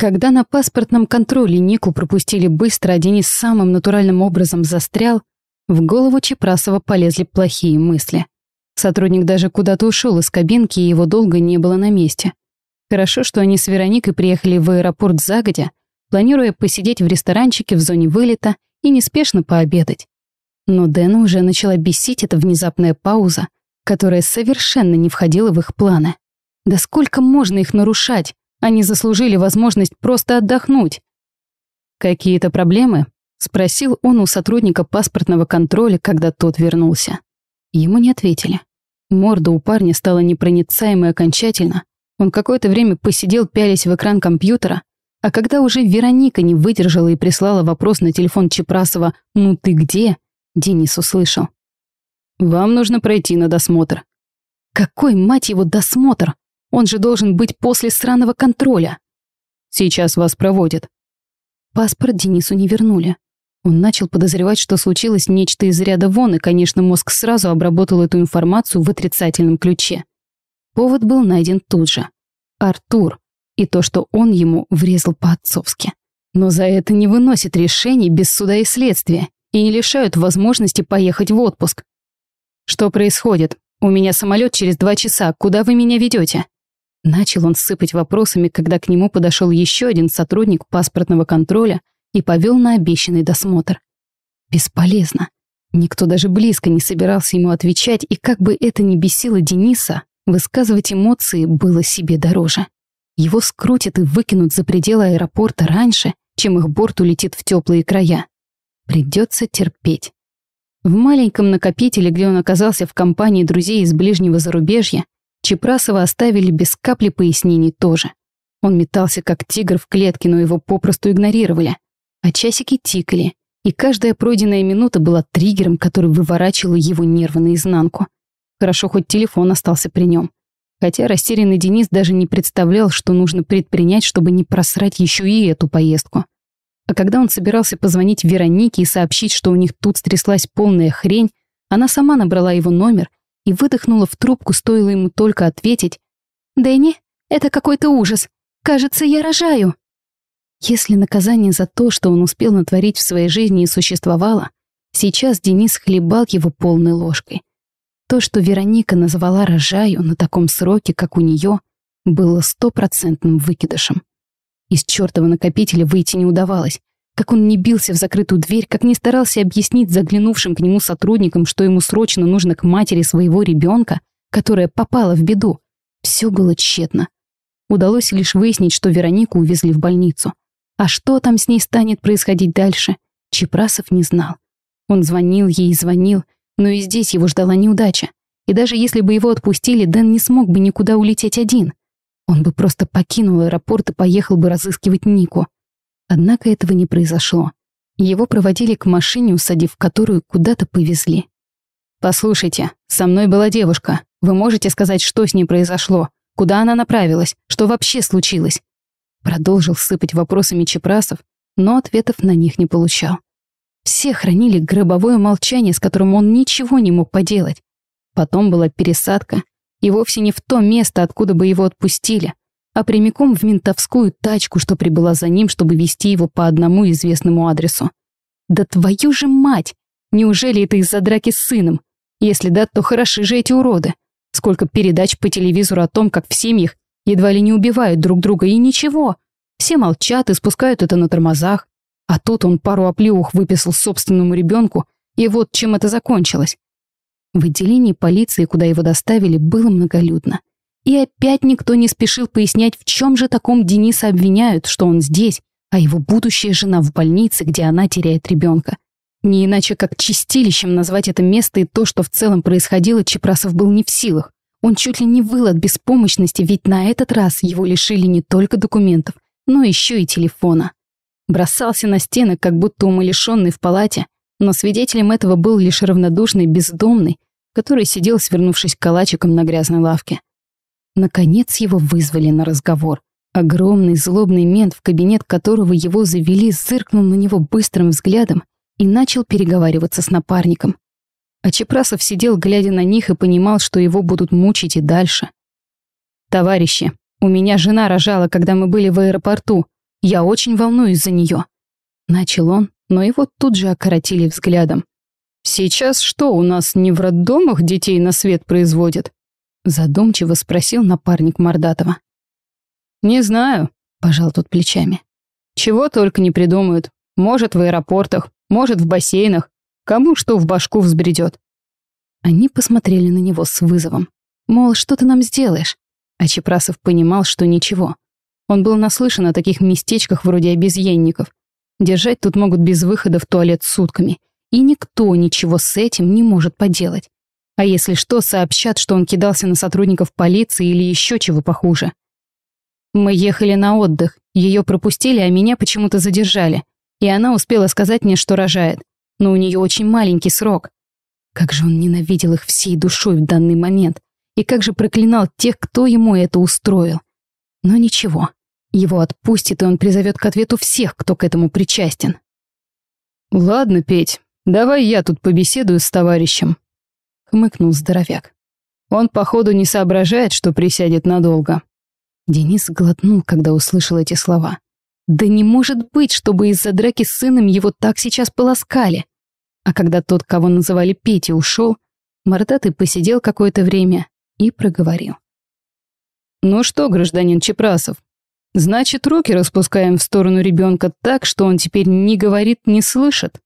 Когда на паспортном контроле Нику пропустили быстро, а Денис самым натуральным образом застрял, в голову Чепрасова полезли плохие мысли. Сотрудник даже куда-то ушел из кабинки, и его долго не было на месте. Хорошо, что они с Вероникой приехали в аэропорт загодя, планируя посидеть в ресторанчике в зоне вылета и неспешно пообедать. Но Дэна уже начала бесить эта внезапная пауза, которая совершенно не входила в их планы. Да сколько можно их нарушать? Они заслужили возможность просто отдохнуть. «Какие-то проблемы?» — спросил он у сотрудника паспортного контроля, когда тот вернулся. Ему не ответили. Морда у парня стала непроницаемой окончательно. Он какое-то время посидел, пялись в экран компьютера, а когда уже Вероника не выдержала и прислала вопрос на телефон Чепрасова «Ну ты где?», Денис услышал. «Вам нужно пройти на досмотр». «Какой, мать его, досмотр? Он же должен быть после сраного контроля. Сейчас вас проводят. Паспорт Денису не вернули. Он начал подозревать, что случилось нечто из ряда вон, и, конечно, мозг сразу обработал эту информацию в отрицательном ключе. Повод был найден тут же. Артур. И то, что он ему врезал по-отцовски. Но за это не выносит решений без суда и следствия и не лишают возможности поехать в отпуск. Что происходит? У меня самолет через два часа. Куда вы меня ведете? Начал он сыпать вопросами, когда к нему подошел еще один сотрудник паспортного контроля и повел на обещанный досмотр. Бесполезно. Никто даже близко не собирался ему отвечать, и как бы это ни бесило Дениса, высказывать эмоции было себе дороже. Его скрутят и выкинут за пределы аэропорта раньше, чем их борт улетит в теплые края. Придется терпеть. В маленьком накопителе, где он оказался в компании друзей из ближнего зарубежья, Чепрасова оставили без капли пояснений тоже. Он метался как тигр в клетке, но его попросту игнорировали. А часики тикали, и каждая пройденная минута была триггером, который выворачивал его нервы наизнанку. Хорошо, хоть телефон остался при нем. Хотя растерянный Денис даже не представлял, что нужно предпринять, чтобы не просрать еще и эту поездку. А когда он собирался позвонить Веронике и сообщить, что у них тут стряслась полная хрень, она сама набрала его номер и выдохнула в трубку, стоило ему только ответить «Дэнни, это какой-то ужас. Кажется, я рожаю». Если наказание за то, что он успел натворить в своей жизни и существовало, сейчас Денис хлебал его полной ложкой. То, что Вероника назвала «рожаю» на таком сроке, как у нее, было стопроцентным выкидышем. Из чертова накопителя выйти не удавалось, как он не бился в закрытую дверь, как не старался объяснить заглянувшим к нему сотрудникам, что ему срочно нужно к матери своего ребенка, которая попала в беду. Все было тщетно. Удалось лишь выяснить, что Веронику увезли в больницу. А что там с ней станет происходить дальше, Чепрасов не знал. Он звонил ей и звонил, но и здесь его ждала неудача. И даже если бы его отпустили, Дэн не смог бы никуда улететь один. Он бы просто покинул аэропорт и поехал бы разыскивать Нику. Однако этого не произошло. Его проводили к машине, усадив которую куда-то повезли. «Послушайте, со мной была девушка. Вы можете сказать, что с ней произошло? Куда она направилась? Что вообще случилось?» Продолжил сыпать вопросами Чепрасов, но ответов на них не получал. Все хранили гробовое молчание, с которым он ничего не мог поделать. Потом была пересадка, и вовсе не в то место, откуда бы его отпустили, а прямиком в ментовскую тачку, что прибыла за ним, чтобы вести его по одному известному адресу. Да твою же мать! Неужели это из-за драки с сыном? Если да, то хороши же эти уроды. Сколько передач по телевизору о том, как в семьях едва ли не убивают друг друга, и ничего. Все молчат и спускают это на тормозах. А тут он пару оплеух выписал собственному ребенку, и вот чем это закончилось. В отделении полиции, куда его доставили, было многолюдно. И опять никто не спешил пояснять, в чем же таком Дениса обвиняют, что он здесь, а его будущая жена в больнице, где она теряет ребенка. Не иначе как чистилищем назвать это место и то, что в целом происходило, Чепрасов был не в силах. Он чуть ли не выл от беспомощности, ведь на этот раз его лишили не только документов, но еще и телефона. Бросался на стены, как будто умалишенный в палате, но свидетелем этого был лишь равнодушный бездомный, который сидел, свернувшись калачиком на грязной лавке. Наконец его вызвали на разговор. Огромный злобный мент, в кабинет которого его завели, зыркнул на него быстрым взглядом и начал переговариваться с напарником. А Чепрасов сидел, глядя на них, и понимал, что его будут мучить и дальше. «Товарищи, у меня жена рожала, когда мы были в аэропорту. Я очень волнуюсь за нее. Начал он, но его тут же окоротили взглядом. «Сейчас что, у нас не в роддомах детей на свет производят?» Задумчиво спросил напарник Мордатова. «Не знаю», — пожал тут плечами. «Чего только не придумают. Может, в аэропортах, может, в бассейнах. Кому что в башку взбредет». Они посмотрели на него с вызовом. Мол, что ты нам сделаешь? А Чепрасов понимал, что ничего. Он был наслышан о таких местечках вроде обезьянников. Держать тут могут без выхода в туалет сутками. И никто ничего с этим не может поделать. А если что, сообщат, что он кидался на сотрудников полиции или еще чего похуже. Мы ехали на отдых, ее пропустили, а меня почему-то задержали. И она успела сказать мне, что рожает. Но у нее очень маленький срок. Как же он ненавидел их всей душой в данный момент. И как же проклинал тех, кто ему это устроил. Но ничего, его отпустит, и он призовет к ответу всех, кто к этому причастен. «Ладно, Петь, давай я тут побеседую с товарищем», — хмыкнул здоровяк. «Он, походу, не соображает, что присядет надолго». Денис глотнул, когда услышал эти слова. «Да не может быть, чтобы из-за драки с сыном его так сейчас полоскали!» А когда тот, кого называли Петя, ушел, Мордатый посидел какое-то время и проговорил. «Ну что, гражданин Чепрасов, Значит, руки распускаем в сторону ребенка так, что он теперь не говорит, не слышит.